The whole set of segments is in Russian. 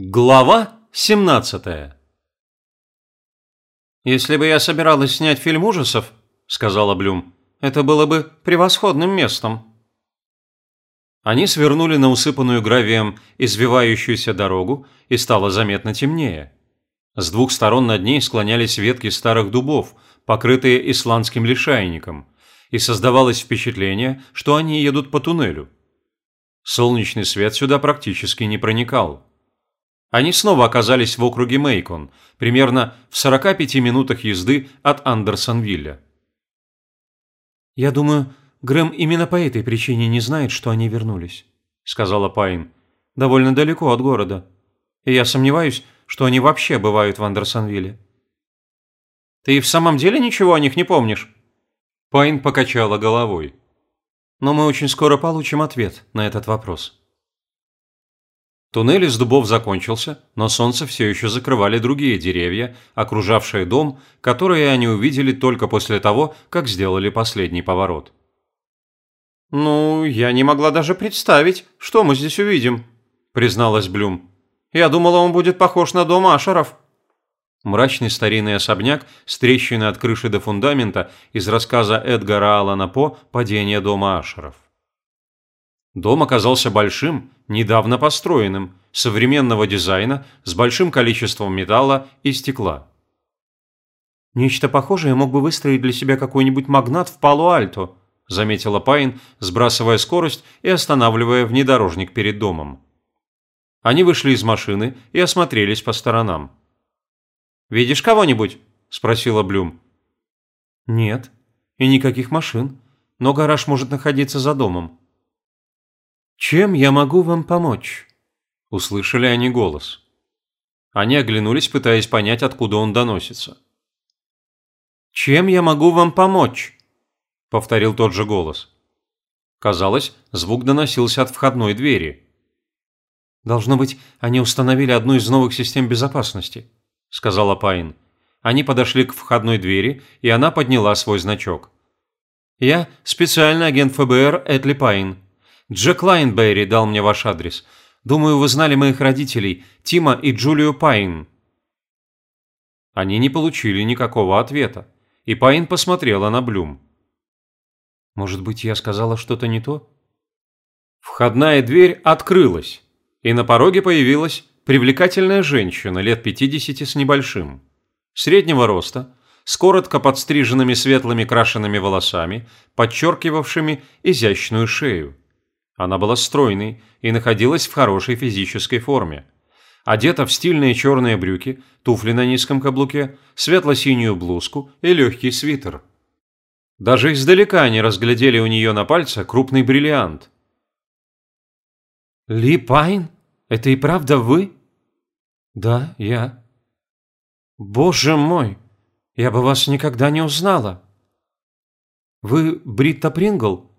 Глава 17 «Если бы я собиралась снять фильм ужасов, — сказала Блюм, — это было бы превосходным местом». Они свернули на усыпанную гравием извивающуюся дорогу, и стало заметно темнее. С двух сторон над ней склонялись ветки старых дубов, покрытые исландским лишайником, и создавалось впечатление, что они едут по туннелю. Солнечный свет сюда практически не проникал. Они снова оказались в округе Мейкон, примерно в 45 минутах езды от Андерсонвилля. «Я думаю, Грэм именно по этой причине не знает, что они вернулись», – сказала Пайн. «Довольно далеко от города. И я сомневаюсь, что они вообще бывают в Андерсонвилле». «Ты в самом деле ничего о них не помнишь?» Пайн покачала головой. «Но мы очень скоро получим ответ на этот вопрос». Туннель из дубов закончился, но солнце все еще закрывали другие деревья, окружавшие дом, которые они увидели только после того, как сделали последний поворот. «Ну, я не могла даже представить, что мы здесь увидим», – призналась Блюм. «Я думала, он будет похож на дом Ашеров». Мрачный старинный особняк с трещиной от крыши до фундамента из рассказа Эдгара Алана По «Падение дома Ашеров». Дом оказался большим, недавно построенным, современного дизайна, с большим количеством металла и стекла. «Нечто похожее мог бы выстроить для себя какой-нибудь магнат в Пало-Альто», заметила Пайн, сбрасывая скорость и останавливая внедорожник перед домом. Они вышли из машины и осмотрелись по сторонам. «Видишь кого-нибудь?» – спросила Блюм. «Нет, и никаких машин, но гараж может находиться за домом». «Чем я могу вам помочь?» – услышали они голос. Они оглянулись, пытаясь понять, откуда он доносится. «Чем я могу вам помочь?» – повторил тот же голос. Казалось, звук доносился от входной двери. «Должно быть, они установили одну из новых систем безопасности», – сказала Пайн. Они подошли к входной двери, и она подняла свой значок. «Я специальный агент ФБР Этли Пайн», Джек Лайнберри дал мне ваш адрес. Думаю, вы знали моих родителей, Тима и Джулию Пайн». Они не получили никакого ответа, и Пайн посмотрела на Блюм. «Может быть, я сказала что-то не то?» Входная дверь открылась, и на пороге появилась привлекательная женщина лет 50 с небольшим, среднего роста, с коротко подстриженными светлыми крашенными волосами, подчеркивавшими изящную шею. Она была стройной и находилась в хорошей физической форме. Одета в стильные черные брюки, туфли на низком каблуке, светло-синюю блузку и легкий свитер. Даже издалека они разглядели у нее на пальце крупный бриллиант. «Ли Пайн? Это и правда вы?» «Да, я». «Боже мой! Я бы вас никогда не узнала!» «Вы Бритта Прингл?»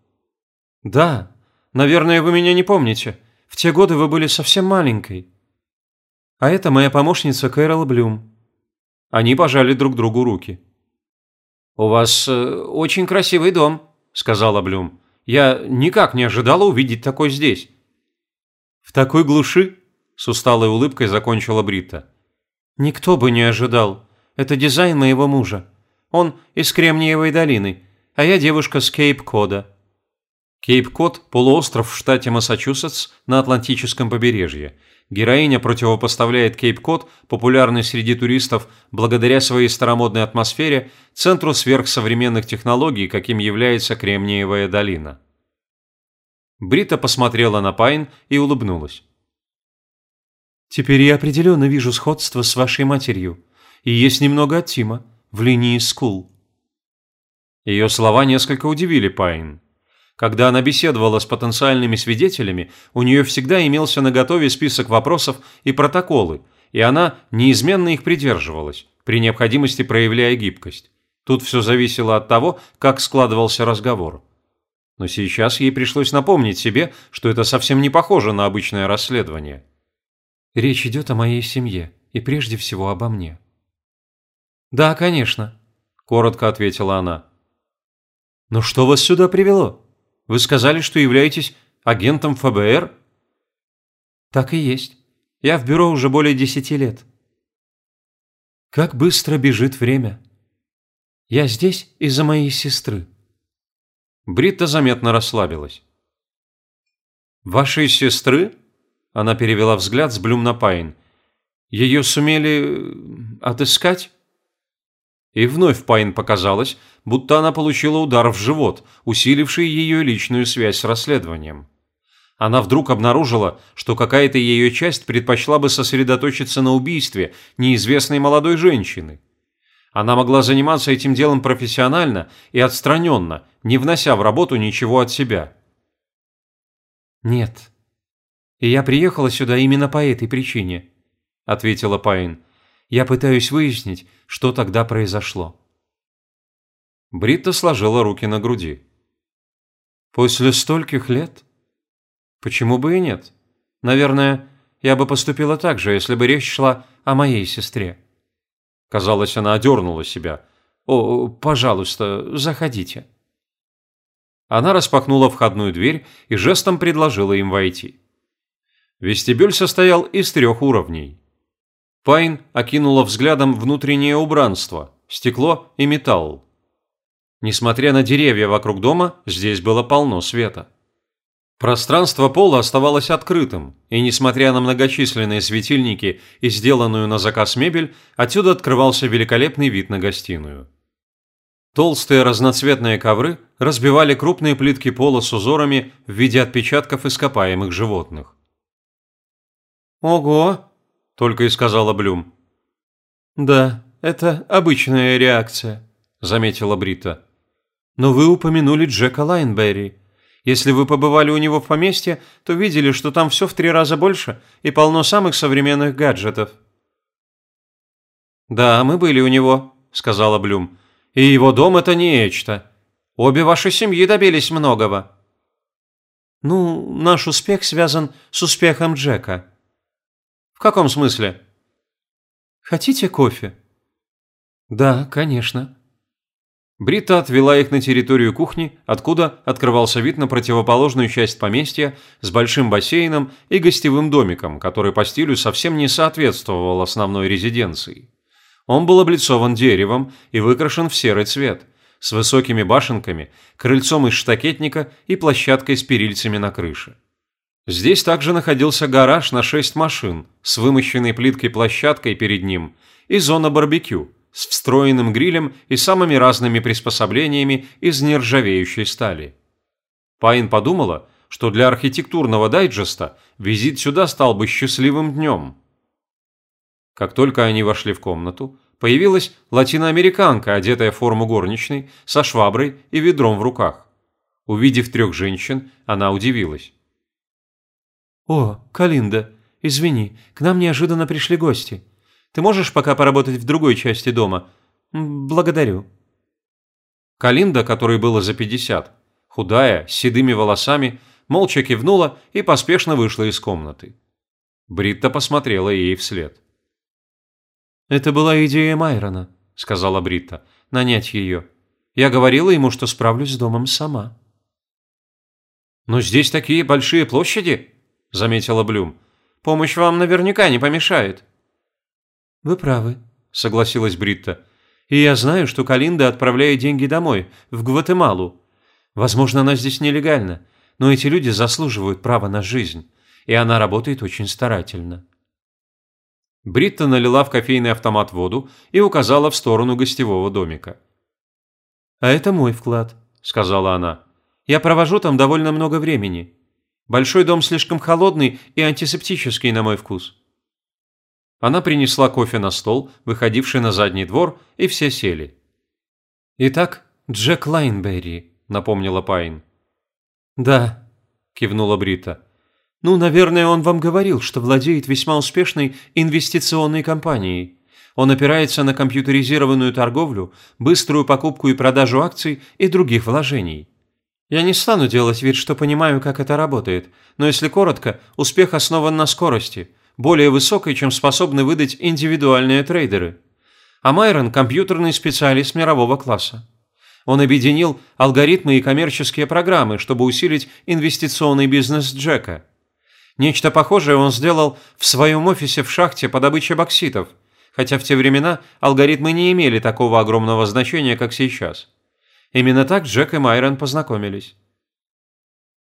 «Да, Наверное, вы меня не помните. В те годы вы были совсем маленькой. А это моя помощница Кэрол Блюм». Они пожали друг другу руки. «У вас э, очень красивый дом», – сказала Блюм. «Я никак не ожидала увидеть такой здесь». «В такой глуши?» – с усталой улыбкой закончила Брита. «Никто бы не ожидал. Это дизайн моего мужа. Он из Кремниевой долины, а я девушка с Кейп-Кода. Кейп-Кот – полуостров в штате Массачусетс на Атлантическом побережье. Героиня противопоставляет Кейп-Код, популярный среди туристов благодаря своей старомодной атмосфере, центру сверхсовременных технологий, каким является Кремниевая долина. Брита посмотрела на Пайн и улыбнулась. «Теперь я определенно вижу сходство с вашей матерью. И есть немного от Тима, в линии скул». Ее слова несколько удивили Пайн. Когда она беседовала с потенциальными свидетелями, у нее всегда имелся наготове список вопросов и протоколы, и она неизменно их придерживалась, при необходимости проявляя гибкость. Тут все зависело от того, как складывался разговор. Но сейчас ей пришлось напомнить себе, что это совсем не похоже на обычное расследование. «Речь идет о моей семье, и прежде всего обо мне». «Да, конечно», – коротко ответила она. «Но что вас сюда привело?» Вы сказали, что являетесь агентом ФБР?» «Так и есть. Я в бюро уже более десяти лет. Как быстро бежит время. Я здесь из-за моей сестры. Бритта заметно расслабилась. «Вашей сестры?» Она перевела взгляд с Блюм на Пайн. «Ее сумели... отыскать?» И вновь Пайн показалось, будто она получила удар в живот, усиливший ее личную связь с расследованием. Она вдруг обнаружила, что какая-то ее часть предпочла бы сосредоточиться на убийстве неизвестной молодой женщины. Она могла заниматься этим делом профессионально и отстраненно, не внося в работу ничего от себя. «Нет. И я приехала сюда именно по этой причине», – ответила Пайн. «Я пытаюсь выяснить, что тогда произошло». Бритта сложила руки на груди. «После стольких лет? Почему бы и нет? Наверное, я бы поступила так же, если бы речь шла о моей сестре». Казалось, она одернула себя. «О, пожалуйста, заходите». Она распахнула входную дверь и жестом предложила им войти. Вестибюль состоял из трех уровней. Пайн окинула взглядом внутреннее убранство, стекло и металл. Несмотря на деревья вокруг дома, здесь было полно света. Пространство пола оставалось открытым, и несмотря на многочисленные светильники и сделанную на заказ мебель, отсюда открывался великолепный вид на гостиную. Толстые разноцветные ковры разбивали крупные плитки пола с узорами в виде отпечатков ископаемых животных. «Ого!» – только и сказала Блюм. «Да, это обычная реакция», – заметила Брита. Но вы упомянули Джека Лайнберри. Если вы побывали у него в поместье, то видели, что там все в три раза больше и полно самых современных гаджетов. «Да, мы были у него», – сказала Блюм. «И его дом – это нечто. Обе ваши семьи добились многого». «Ну, наш успех связан с успехом Джека». «В каком смысле?» «Хотите кофе?» «Да, конечно». Брита отвела их на территорию кухни, откуда открывался вид на противоположную часть поместья с большим бассейном и гостевым домиком, который по стилю совсем не соответствовал основной резиденции. Он был облицован деревом и выкрашен в серый цвет, с высокими башенками, крыльцом из штакетника и площадкой с перильцами на крыше. Здесь также находился гараж на шесть машин с вымощенной плиткой площадкой перед ним и зона барбекю – с встроенным грилем и самыми разными приспособлениями из нержавеющей стали. Пайн подумала, что для архитектурного дайджеста визит сюда стал бы счастливым днем. Как только они вошли в комнату, появилась латиноамериканка, одетая в форму горничной, со шваброй и ведром в руках. Увидев трех женщин, она удивилась. «О, Калинда, извини, к нам неожиданно пришли гости. Ты можешь пока поработать в другой части дома? Благодарю». Калинда, которой было за пятьдесят, худая, с седыми волосами, молча кивнула и поспешно вышла из комнаты. Бритта посмотрела ей вслед. «Это была идея Майрона», — сказала Бритта, — «нанять ее. Я говорила ему, что справлюсь с домом сама». «Но здесь такие большие площади», — заметила Блюм. «Помощь вам наверняка не помешает». «Вы правы», – согласилась Бритта. «И я знаю, что Калинда отправляет деньги домой, в Гватемалу. Возможно, она здесь нелегально, но эти люди заслуживают права на жизнь, и она работает очень старательно». Бритта налила в кофейный автомат воду и указала в сторону гостевого домика. «А это мой вклад», – сказала она. «Я провожу там довольно много времени. Большой дом слишком холодный и антисептический на мой вкус. Она принесла кофе на стол, выходивший на задний двор, и все сели. «Итак, Джек Лайнберри», — напомнила Пайн. «Да», — кивнула Брита. «Ну, наверное, он вам говорил, что владеет весьма успешной инвестиционной компанией. Он опирается на компьютеризированную торговлю, быструю покупку и продажу акций и других вложений. Я не стану делать вид, что понимаю, как это работает, но если коротко, успех основан на скорости — более высокой, чем способны выдать индивидуальные трейдеры. А Майрон – компьютерный специалист мирового класса. Он объединил алгоритмы и коммерческие программы, чтобы усилить инвестиционный бизнес Джека. Нечто похожее он сделал в своем офисе в шахте по добыче бокситов, хотя в те времена алгоритмы не имели такого огромного значения, как сейчас. Именно так Джек и Майрон познакомились.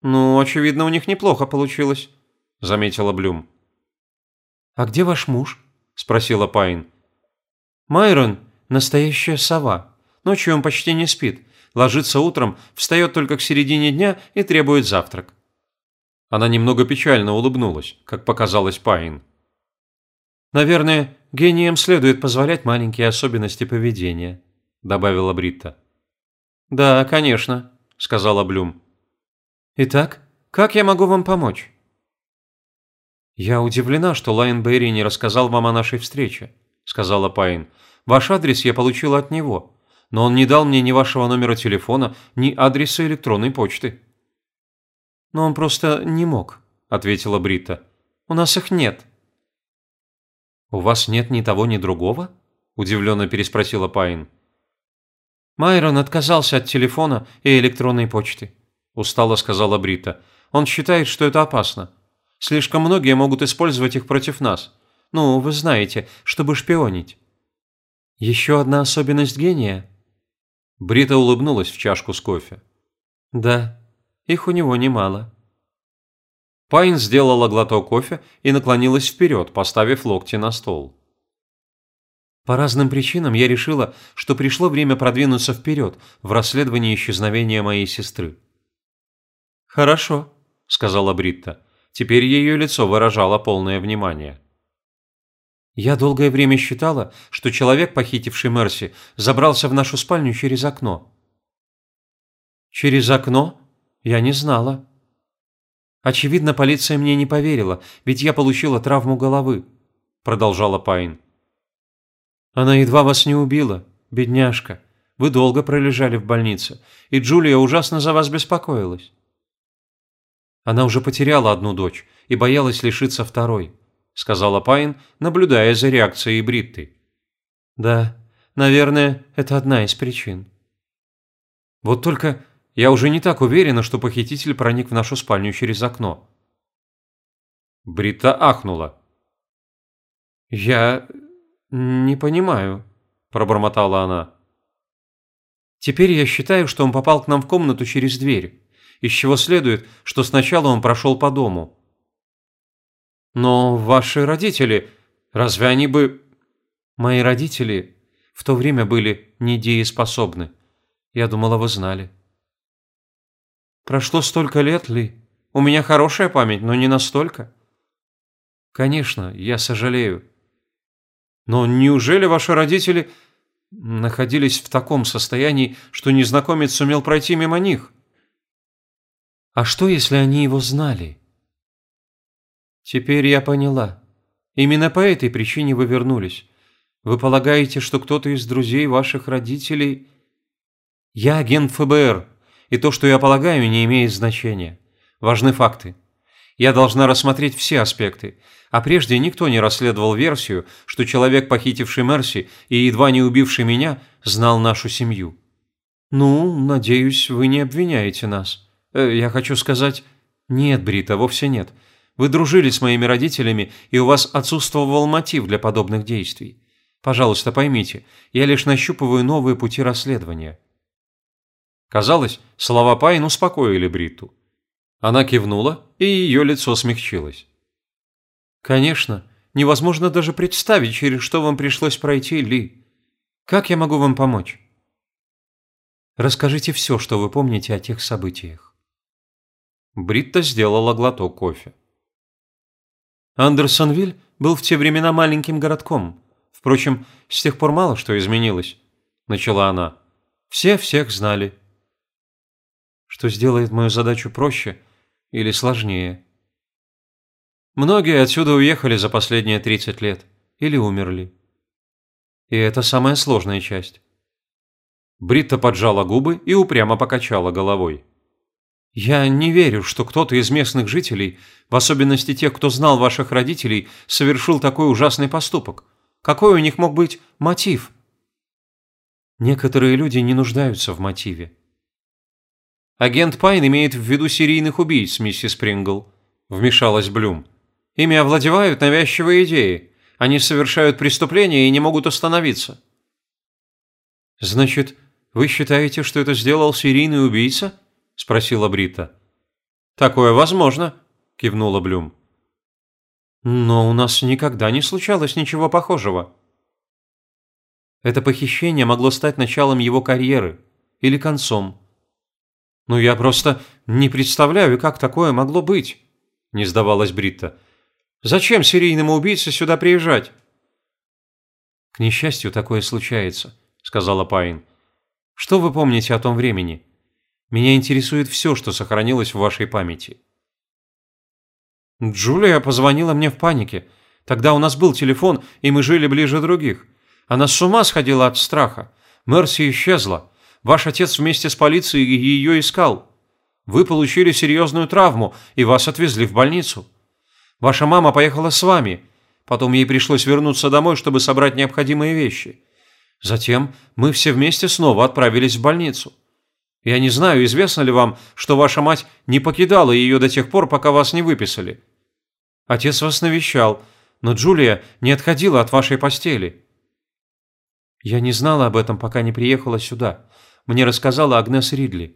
«Ну, очевидно, у них неплохо получилось», – заметила Блюм. «А где ваш муж?» – спросила Пайн. «Майрон – настоящая сова. Ночью он почти не спит. Ложится утром, встает только к середине дня и требует завтрак. Она немного печально улыбнулась, как показалось Пайн. «Наверное, гениям следует позволять маленькие особенности поведения», – добавила Бритта. «Да, конечно», – сказала Блюм. «Итак, как я могу вам помочь?» «Я удивлена, что Лайнберри не рассказал вам о нашей встрече», – сказала Пайн. «Ваш адрес я получила от него, но он не дал мне ни вашего номера телефона, ни адреса электронной почты». «Но он просто не мог», – ответила Брита. «У нас их нет». «У вас нет ни того, ни другого?» – удивленно переспросила Пайн. «Майрон отказался от телефона и электронной почты», – устало сказала Брита. «Он считает, что это опасно. Слишком многие могут использовать их против нас. Ну, вы знаете, чтобы шпионить». «Еще одна особенность гения?» Брита улыбнулась в чашку с кофе. «Да, их у него немало. Пайн сделала глоток кофе и наклонилась вперед, поставив локти на стол. По разным причинам я решила, что пришло время продвинуться вперед в расследовании исчезновения моей сестры. «Хорошо», – сказала Бритта. Теперь ее лицо выражало полное внимание. Я долгое время считала, что человек, похитивший Мерси, забрался в нашу спальню через окно. «Через окно?» Я не знала. Очевидно, полиция мне не поверила, ведь я получила травму головы, продолжала Пайн. Она едва вас не убила, бедняжка. Вы долго пролежали в больнице, и Джулия ужасно за вас беспокоилась. Она уже потеряла одну дочь и боялась лишиться второй, сказала Пайн, наблюдая за реакцией Бритты. Да, наверное, это одна из причин. Вот только я уже не так уверена, что похититель проник в нашу спальню через окно. Брита ахнула. «Я не понимаю», – пробормотала она. «Теперь я считаю, что он попал к нам в комнату через дверь, из чего следует, что сначала он прошел по дому». «Но ваши родители, разве они бы...» «Мои родители в то время были недееспособны. Я думала, вы знали». Прошло столько лет, Ли. У меня хорошая память, но не настолько. Конечно, я сожалею. Но неужели ваши родители находились в таком состоянии, что незнакомец сумел пройти мимо них? А что, если они его знали? Теперь я поняла. Именно по этой причине вы вернулись. Вы полагаете, что кто-то из друзей ваших родителей... Я агент ФБР, и то, что я полагаю, не имеет значения. Важны факты. Я должна рассмотреть все аспекты, а прежде никто не расследовал версию, что человек, похитивший Мерси и едва не убивший меня, знал нашу семью. Ну, надеюсь, вы не обвиняете нас. Э, я хочу сказать... Нет, Брита, вовсе нет. Вы дружили с моими родителями, и у вас отсутствовал мотив для подобных действий. Пожалуйста, поймите, я лишь нащупываю новые пути расследования. Казалось, слова Пайн успокоили Бритту. Она кивнула, и ее лицо смягчилось. «Конечно, невозможно даже представить, через что вам пришлось пройти, Ли. Как я могу вам помочь?» «Расскажите все, что вы помните о тех событиях». Бритта сделала глоток кофе. Андерсонвиль был в те времена маленьким городком. Впрочем, с тех пор мало что изменилось, начала она. Все всех знали что сделает мою задачу проще или сложнее. Многие отсюда уехали за последние 30 лет или умерли. И это самая сложная часть. Бритта поджала губы и упрямо покачала головой. «Я не верю, что кто-то из местных жителей, в особенности тех, кто знал ваших родителей, совершил такой ужасный поступок. Какой у них мог быть мотив?» Некоторые люди не нуждаются в мотиве. Агент Пайн имеет в виду серийных убийц, миссис Прингл. – вмешалась Блюм. «Ими овладевают навязчивые идеи. Они совершают преступления и не могут остановиться». «Значит, вы считаете, что это сделал серийный убийца?» – спросила Брита. «Такое возможно», – кивнула Блюм. «Но у нас никогда не случалось ничего похожего». Это похищение могло стать началом его карьеры или концом. «Ну, я просто не представляю, как такое могло быть», – не сдавалась Бритта. «Зачем серийному убийце сюда приезжать?» «К несчастью, такое случается», – сказала Пайн. «Что вы помните о том времени? Меня интересует все, что сохранилось в вашей памяти». «Джулия позвонила мне в панике. Тогда у нас был телефон, и мы жили ближе других. Она с ума сходила от страха. Мерси исчезла. Ваш отец вместе с полицией ее искал. Вы получили серьезную травму, и вас отвезли в больницу. Ваша мама поехала с вами. Потом ей пришлось вернуться домой, чтобы собрать необходимые вещи. Затем мы все вместе снова отправились в больницу. Я не знаю, известно ли вам, что ваша мать не покидала ее до тех пор, пока вас не выписали. Отец вас навещал, но Джулия не отходила от вашей постели. Я не знала об этом, пока не приехала сюда. Мне рассказала Агнес Ридли.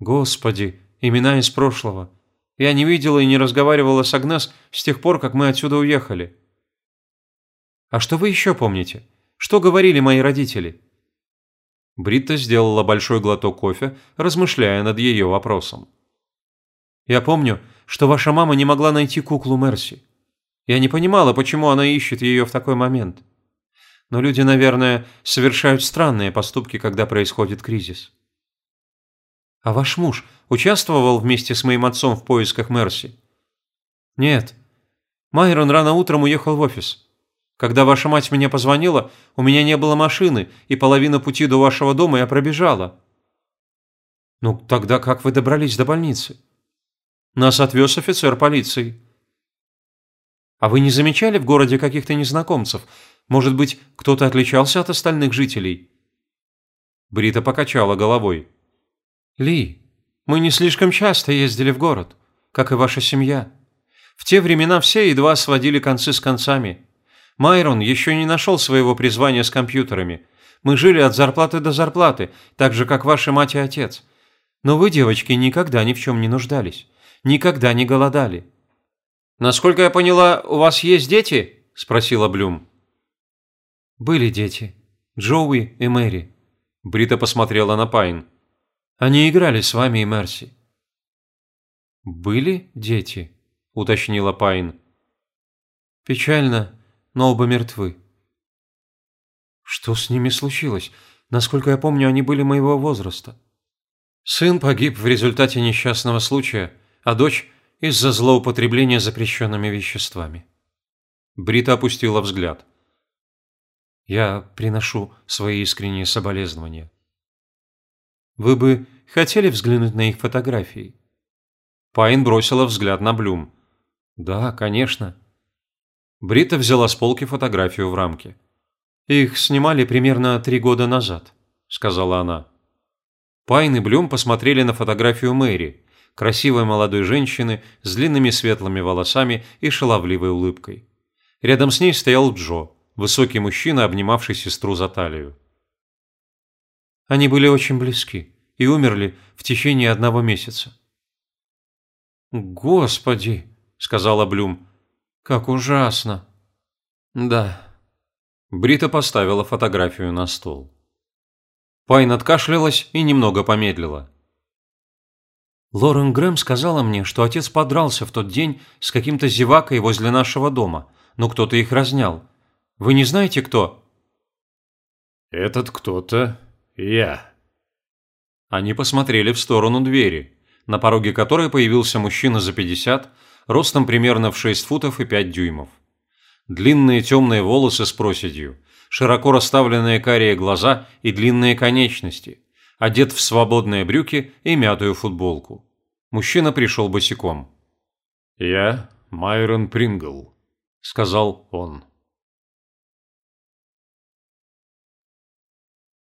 Господи, имена из прошлого. Я не видела и не разговаривала с Агнес с тех пор, как мы отсюда уехали. А что вы еще помните? Что говорили мои родители? Бритта сделала большой глоток кофе, размышляя над ее вопросом. Я помню, что ваша мама не могла найти куклу Мерси. Я не понимала, почему она ищет ее в такой момент но люди, наверное, совершают странные поступки, когда происходит кризис. А ваш муж участвовал вместе с моим отцом в поисках Мерси? Нет. Майрон рано утром уехал в офис. Когда ваша мать мне позвонила, у меня не было машины, и половину пути до вашего дома я пробежала. Ну, тогда как вы добрались до больницы? Нас отвез офицер полиции. А вы не замечали в городе каких-то незнакомцев, может быть, кто-то отличался от остальных жителей?» Брита покачала головой. «Ли, мы не слишком часто ездили в город, как и ваша семья. В те времена все едва сводили концы с концами. Майрон еще не нашел своего призвания с компьютерами. Мы жили от зарплаты до зарплаты, так же, как ваша мать и отец. Но вы, девочки, никогда ни в чем не нуждались. Никогда не голодали». «Насколько я поняла, у вас есть дети?» – спросила Блюм. «Были дети. Джоуи и Мэри». Брита посмотрела на Пайн. «Они играли с вами и Мерси». «Были дети?» – уточнила Пайн. «Печально, но оба мертвы». «Что с ними случилось? Насколько я помню, они были моего возраста». «Сын погиб в результате несчастного случая, а дочь – из-за злоупотребления запрещенными веществами». Брита опустила взгляд. Я приношу свои искренние соболезнования. Вы бы хотели взглянуть на их фотографии? Пайн бросила взгляд на Блюм. Да, конечно. Брита взяла с полки фотографию в рамке. Их снимали примерно три года назад, сказала она. Пайн и Блюм посмотрели на фотографию Мэри, красивой молодой женщины с длинными светлыми волосами и шаловливой улыбкой. Рядом с ней стоял Джо, высокий мужчина, обнимавший сестру за талию. Они были очень близки и умерли в течение одного месяца. «Господи!» – сказала Блюм. «Как ужасно!» «Да». Брита поставила фотографию на стол. Пайн откашлялась и немного помедлила. Лорен Грэм сказала мне, что отец подрался в тот день с каким-то зевакой возле нашего дома, но кто-то их разнял. Вы не знаете, кто?» «Этот кто-то я». Они посмотрели в сторону двери, на пороге которой появился мужчина за 50, ростом примерно в 6 футов и 5 дюймов. Длинные темные волосы с проседью, широко расставленные карие глаза и длинные конечности, одет в свободные брюки и мятую футболку. Мужчина пришел босиком. «Я Майрон Прингл», — сказал он.